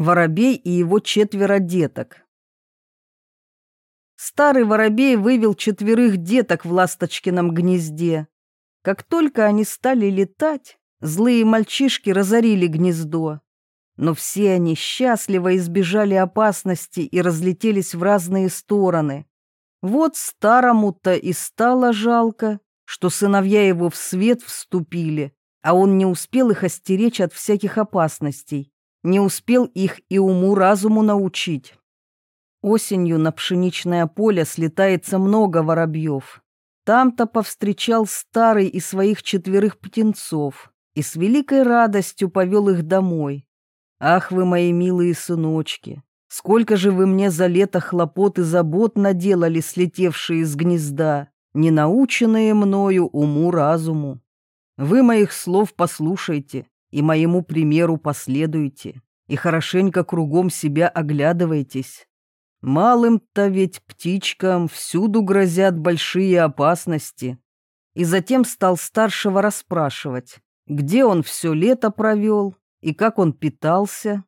Воробей и его четверо деток. Старый воробей вывел четверых деток в ласточкином гнезде. Как только они стали летать, злые мальчишки разорили гнездо. Но все они счастливо избежали опасности и разлетелись в разные стороны. Вот старому-то и стало жалко, что сыновья его в свет вступили, а он не успел их остеречь от всяких опасностей не успел их и уму-разуму научить. Осенью на пшеничное поле слетается много воробьев. Там-то повстречал старый и своих четверых птенцов и с великой радостью повел их домой. Ах вы, мои милые сыночки, сколько же вы мне за лето хлопот и забот наделали, слетевшие из гнезда, не наученные мною уму-разуму. Вы моих слов послушайте, и моему примеру последуйте, и хорошенько кругом себя оглядывайтесь. Малым-то ведь птичкам всюду грозят большие опасности. И затем стал старшего расспрашивать, где он все лето провел и как он питался.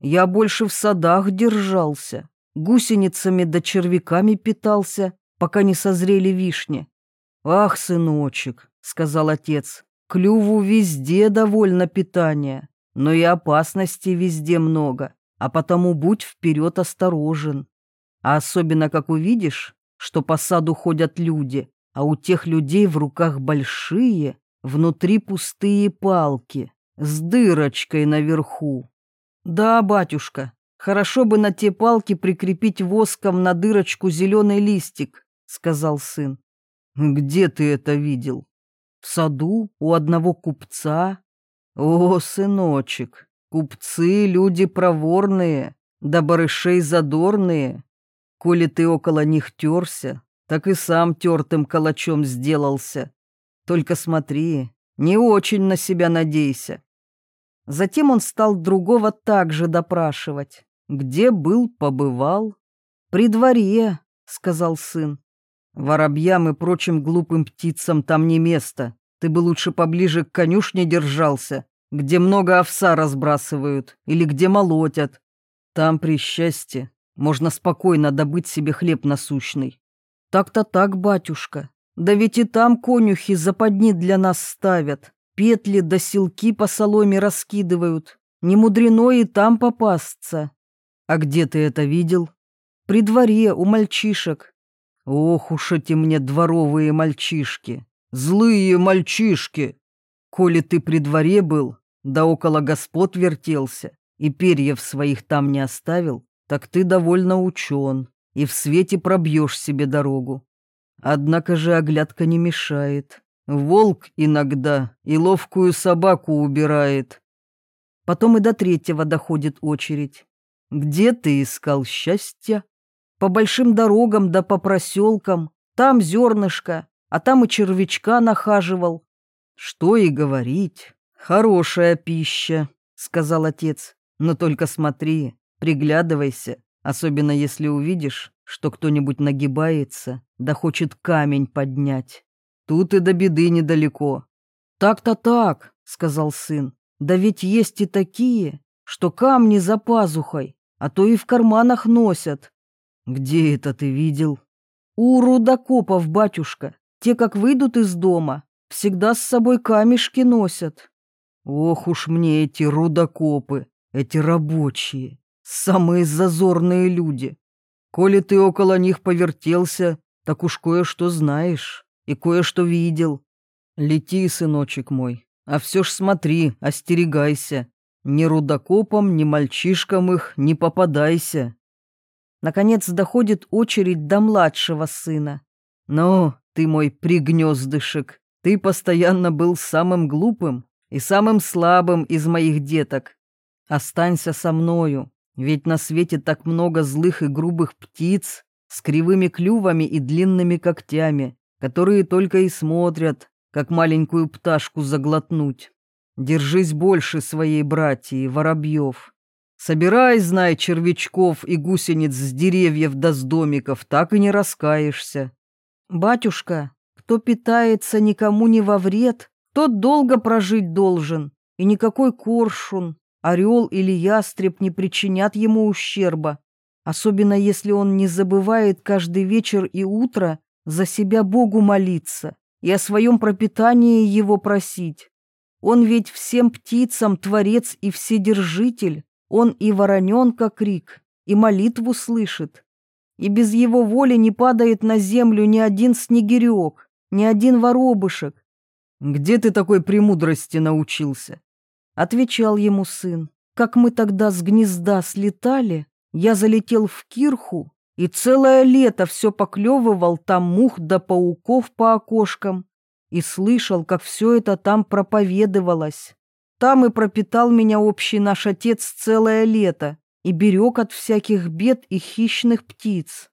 Я больше в садах держался, гусеницами да червяками питался, пока не созрели вишни. «Ах, сыночек», — сказал отец, Клюву везде довольно питания, но и опасностей везде много, а потому будь вперед осторожен. А особенно, как увидишь, что по саду ходят люди, а у тех людей в руках большие, внутри пустые палки, с дырочкой наверху. Да, батюшка, хорошо бы на те палки прикрепить воском на дырочку зеленый листик, сказал сын. Где ты это видел? В саду у одного купца? О, сыночек, купцы люди проворные, да барышей задорные. Коли ты около них терся, так и сам тертым калачом сделался. Только смотри, не очень на себя надейся. Затем он стал другого также допрашивать. Где был, побывал? При дворе, сказал сын. Воробьям и прочим глупым птицам там не место. Ты бы лучше поближе к конюшне держался, где много овса разбрасывают или где молотят. Там при счастье можно спокойно добыть себе хлеб насущный. Так-то так, батюшка. Да ведь и там конюхи западни для нас ставят, петли да силки по соломе раскидывают. Не мудрено и там попасться. А где ты это видел? При дворе, у мальчишек. Ох уж эти мне дворовые мальчишки, злые мальчишки. Коли ты при дворе был, да около господ вертелся, и перьев своих там не оставил, так ты довольно учен, и в свете пробьешь себе дорогу. Однако же оглядка не мешает. Волк иногда и ловкую собаку убирает. Потом и до третьего доходит очередь. Где ты искал счастья? По большим дорогам да по проселкам, там зернышко, а там и червячка нахаживал. Что и говорить, хорошая пища, сказал отец. Но только смотри, приглядывайся, особенно если увидишь, что кто-нибудь нагибается, да хочет камень поднять. Тут и до беды недалеко. Так-то так, сказал сын. Да ведь есть и такие, что камни за пазухой, а то и в карманах носят. «Где это ты видел?» «У рудокопов, батюшка. Те, как выйдут из дома, всегда с собой камешки носят». «Ох уж мне эти рудокопы, эти рабочие, самые зазорные люди. Коли ты около них повертелся, так уж кое-что знаешь и кое-что видел. Лети, сыночек мой, а все ж смотри, остерегайся. Ни рудокопам, ни мальчишкам их не попадайся». Наконец доходит очередь до младшего сына. «Ну, ты мой пригнездышек, ты постоянно был самым глупым и самым слабым из моих деток. Останься со мною, ведь на свете так много злых и грубых птиц с кривыми клювами и длинными когтями, которые только и смотрят, как маленькую пташку заглотнуть. Держись больше своей братьи, воробьев, Собирай, знай, червячков и гусениц с деревьев да с домиков, так и не раскаешься. Батюшка, кто питается никому не во вред, тот долго прожить должен, и никакой коршун, орел или ястреб не причинят ему ущерба, особенно если он не забывает каждый вечер и утро за себя Богу молиться и о своем пропитании его просить. Он ведь всем птицам творец и вседержитель, он и вороненка крик, и молитву слышит. И без его воли не падает на землю ни один снегирек, ни один воробышек. «Где ты такой премудрости научился?» Отвечал ему сын. «Как мы тогда с гнезда слетали, я залетел в кирху и целое лето все поклевывал там мух да пауков по окошкам и слышал, как все это там проповедовалось. Там и пропитал меня общий наш отец целое лето и берег от всяких бед и хищных птиц.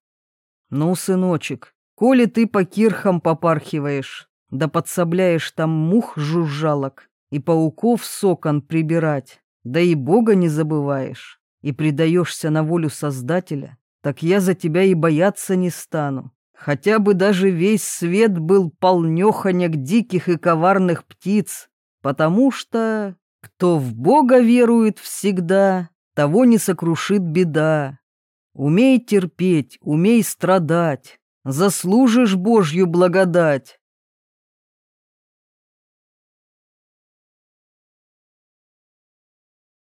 Ну, сыночек, коли ты по кирхам попархиваешь, да подсобляешь там мух жужжалок и пауков сокон прибирать, да и Бога не забываешь, и предаешься на волю Создателя, так я за тебя и бояться не стану. Хотя бы даже весь свет был полнеханяк диких и коварных птиц, потому что кто в Бога верует всегда, того не сокрушит беда. Умей терпеть, умей страдать, заслужишь Божью благодать.